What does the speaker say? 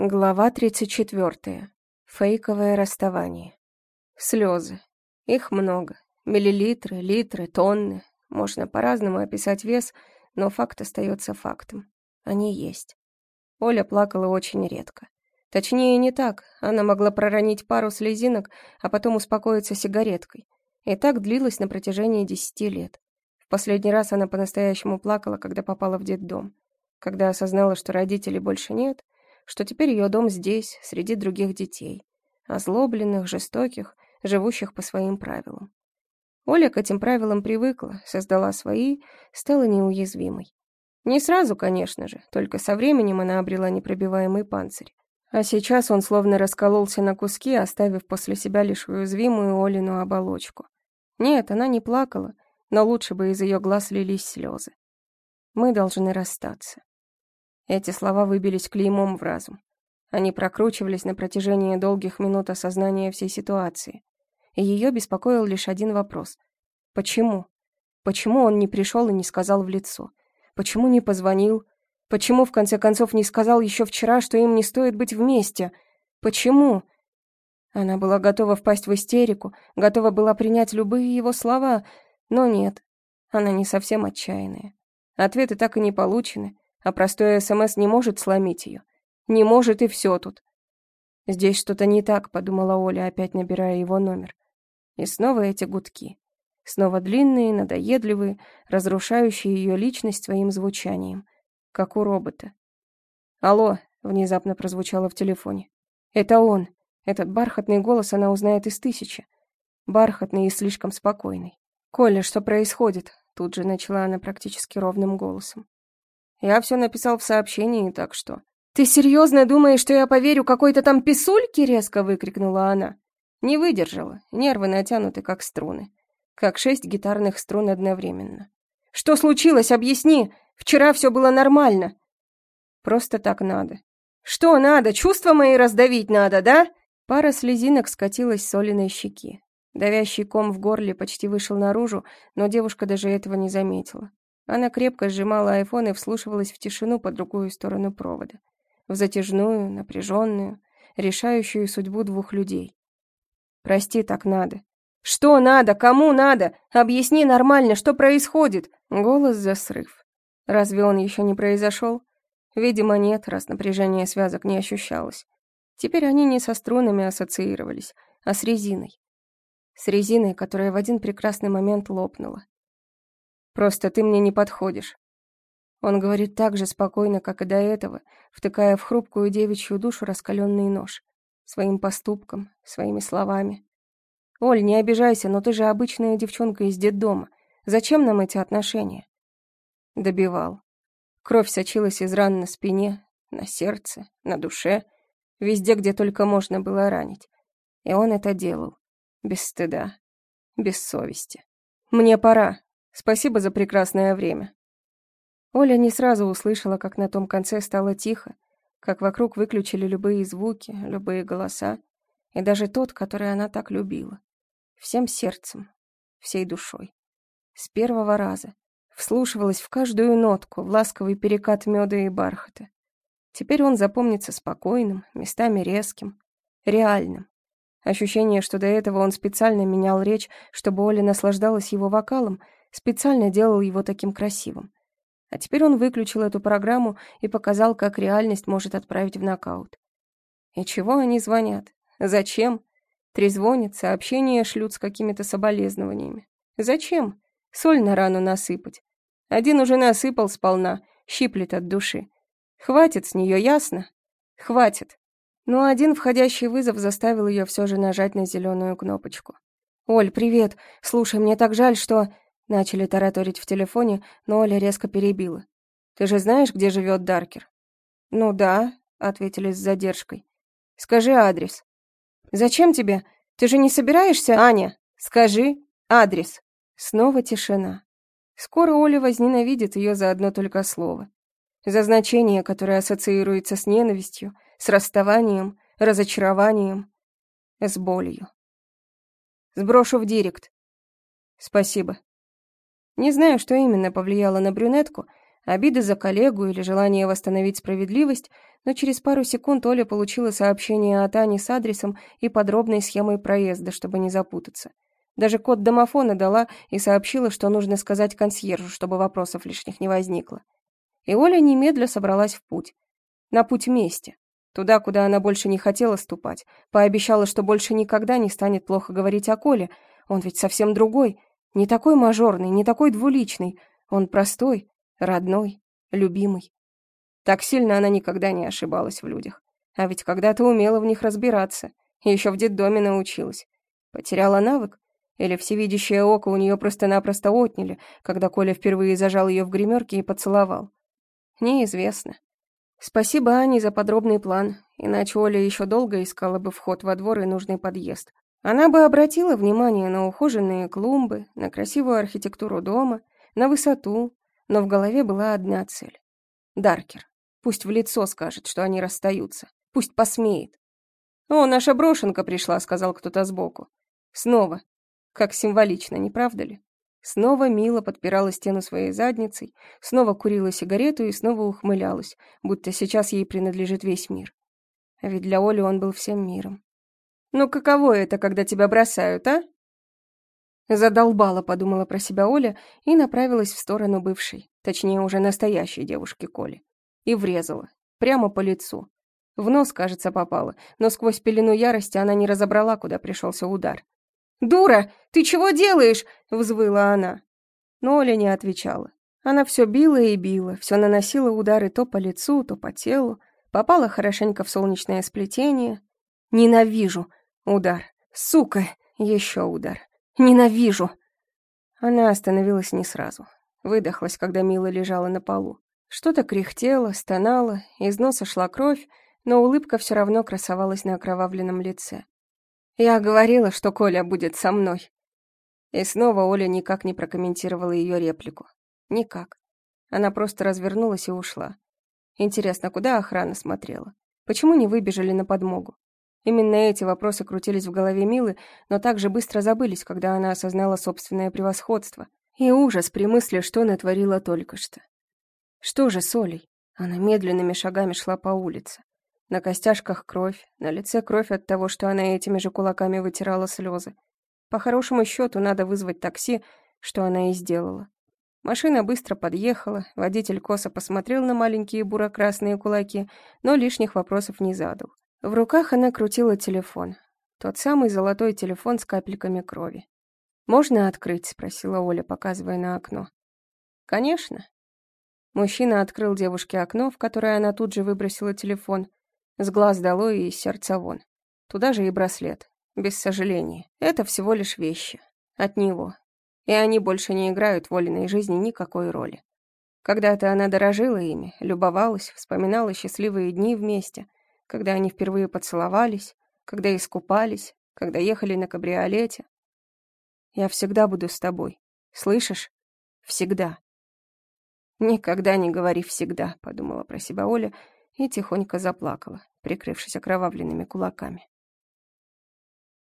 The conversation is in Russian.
Глава 34. Фейковое расставание. Слезы. Их много. Миллилитры, литры, тонны. Можно по-разному описать вес, но факт остается фактом. Они есть. Оля плакала очень редко. Точнее, не так. Она могла проронить пару слезинок, а потом успокоиться сигареткой. И так длилось на протяжении десяти лет. В последний раз она по-настоящему плакала, когда попала в детдом. Когда осознала, что родителей больше нет — что теперь ее дом здесь, среди других детей, озлобленных, жестоких, живущих по своим правилам. Оля к этим правилам привыкла, создала свои, стала неуязвимой. Не сразу, конечно же, только со временем она обрела непробиваемый панцирь. А сейчас он словно раскололся на куски, оставив после себя лишь уязвимую Олину оболочку. Нет, она не плакала, но лучше бы из ее глаз лились слезы. Мы должны расстаться. Эти слова выбились клеймом в разум. Они прокручивались на протяжении долгих минут осознания всей ситуации. И ее беспокоил лишь один вопрос. Почему? Почему он не пришел и не сказал в лицо? Почему не позвонил? Почему, в конце концов, не сказал еще вчера, что им не стоит быть вместе? Почему? Она была готова впасть в истерику, готова была принять любые его слова, но нет, она не совсем отчаянная. Ответы так и не получены, а простое СМС не может сломить ее. Не может и все тут. Здесь что-то не так, подумала Оля, опять набирая его номер. И снова эти гудки. Снова длинные, надоедливые, разрушающие ее личность своим звучанием, как у робота. «Алло», — внезапно прозвучало в телефоне. «Это он. Этот бархатный голос она узнает из тысячи. Бархатный и слишком спокойный. «Коля, что происходит?» Тут же начала она практически ровным голосом. Я все написал в сообщении, так что... «Ты серьезно думаешь, что я поверю какой-то там писульке?» — резко выкрикнула она. Не выдержала, нервы натянуты, как струны. Как шесть гитарных струн одновременно. «Что случилось? Объясни! Вчера все было нормально!» «Просто так надо». «Что надо? Чувства мои раздавить надо, да?» Пара слезинок скатилась с Олиной щеки. Давящий ком в горле почти вышел наружу, но девушка даже этого не заметила. Она крепко сжимала айфон и вслушивалась в тишину по другую сторону провода. В затяжную, напряженную, решающую судьбу двух людей. «Прости, так надо». «Что надо? Кому надо? Объясни нормально, что происходит?» Голос за срыв. Разве он еще не произошел? Видимо, нет, раз напряжение связок не ощущалось. Теперь они не со струнами ассоциировались, а с резиной. С резиной, которая в один прекрасный момент лопнула. Просто ты мне не подходишь». Он говорит так же спокойно, как и до этого, втыкая в хрупкую девичью душу раскаленный нож. Своим поступком, своими словами. «Оль, не обижайся, но ты же обычная девчонка из детдома. Зачем нам эти отношения?» Добивал. Кровь сочилась из ран на спине, на сердце, на душе, везде, где только можно было ранить. И он это делал. Без стыда, без совести. «Мне пора», Спасибо за прекрасное время». Оля не сразу услышала, как на том конце стало тихо, как вокруг выключили любые звуки, любые голоса, и даже тот, который она так любила. Всем сердцем, всей душой. С первого раза. Вслушивалась в каждую нотку, в ласковый перекат меда и бархата. Теперь он запомнится спокойным, местами резким, реальным. Ощущение, что до этого он специально менял речь, чтобы Оля наслаждалась его вокалом — Специально делал его таким красивым. А теперь он выключил эту программу и показал, как реальность может отправить в нокаут. И чего они звонят? Зачем? Трезвонят, сообщения шлют с какими-то соболезнованиями. Зачем? Соль на рану насыпать. Один уже насыпал сполна, щиплет от души. Хватит с нее, ясно? Хватит. Но один входящий вызов заставил ее все же нажать на зеленую кнопочку. «Оль, привет. Слушай, мне так жаль, что...» Начали тараторить в телефоне, но Оля резко перебила. «Ты же знаешь, где живет Даркер?» «Ну да», — ответили с задержкой. «Скажи адрес». «Зачем тебе? Ты же не собираешься, Аня? Скажи адрес». Снова тишина. Скоро Оля возненавидит ее за одно только слово. За значение, которое ассоциируется с ненавистью, с расставанием, разочарованием, с болью. Сброшу в директ. Спасибо. Не знаю, что именно повлияло на брюнетку, обида за коллегу или желание восстановить справедливость, но через пару секунд Оля получила сообщение от Ани с адресом и подробной схемой проезда, чтобы не запутаться. Даже код домофона дала и сообщила, что нужно сказать консьержу, чтобы вопросов лишних не возникло. И Оля немедля собралась в путь. На путь вместе. Туда, куда она больше не хотела ступать. Пообещала, что больше никогда не станет плохо говорить о Коле. Он ведь совсем другой. Не такой мажорный, не такой двуличный. Он простой, родной, любимый. Так сильно она никогда не ошибалась в людях. А ведь когда-то умела в них разбираться. Еще в детдоме научилась. Потеряла навык? Или всевидящее око у нее просто-напросто отняли, когда Коля впервые зажал ее в гримерке и поцеловал. Неизвестно. Спасибо Ане за подробный план, иначе Оля еще долго искала бы вход во двор и нужный подъезд. Она бы обратила внимание на ухоженные клумбы, на красивую архитектуру дома, на высоту, но в голове была одна цель. Даркер. Пусть в лицо скажет, что они расстаются. Пусть посмеет. «О, наша брошенка пришла», — сказал кто-то сбоку. Снова. Как символично, не правда ли? Снова Мила подпирала стену своей задницей, снова курила сигарету и снова ухмылялась, будто сейчас ей принадлежит весь мир. А ведь для Оли он был всем миром. «Ну каково это, когда тебя бросают, а?» Задолбала, подумала про себя Оля и направилась в сторону бывшей, точнее уже настоящей девушки Коли. И врезала. Прямо по лицу. В нос, кажется, попала, но сквозь пелену ярости она не разобрала, куда пришелся удар. «Дура, ты чего делаешь?» — взвыла она. Но Оля не отвечала. Она все била и била, все наносила удары то по лицу, то по телу, попала хорошенько в солнечное сплетение. «Ненавижу!» — удар. «Сука!» — еще удар. «Ненавижу!» Она остановилась не сразу. Выдохлась, когда Мила лежала на полу. Что-то кряхтело, стонало, из носа шла кровь, но улыбка все равно красовалась на окровавленном лице. Я говорила, что Коля будет со мной. И снова Оля никак не прокомментировала ее реплику. Никак. Она просто развернулась и ушла. Интересно, куда охрана смотрела? Почему не выбежали на подмогу? Именно эти вопросы крутились в голове Милы, но также быстро забылись, когда она осознала собственное превосходство. И ужас при мысли, что натворила только что. Что же с Олей? Она медленными шагами шла по улице. На костяшках кровь, на лице кровь от того, что она этими же кулаками вытирала слезы. По хорошему счету надо вызвать такси, что она и сделала. Машина быстро подъехала, водитель косо посмотрел на маленькие буро-красные кулаки, но лишних вопросов не задал. В руках она крутила телефон. Тот самый золотой телефон с капельками крови. «Можно открыть?» — спросила Оля, показывая на окно. «Конечно». Мужчина открыл девушке окно, в которое она тут же выбросила телефон, с глаз долой и сердца вон. Туда же и браслет. Без сожаления. Это всего лишь вещи. От него. И они больше не играют в Олиной жизни никакой роли. Когда-то она дорожила ими, любовалась, вспоминала счастливые дни вместе, когда они впервые поцеловались, когда искупались, когда ехали на кабриолете. Я всегда буду с тобой. Слышишь? Всегда. Никогда не говори «всегда», — подумала про себя Оля, и тихонько заплакала, прикрывшись окровавленными кулаками.